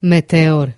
meteor.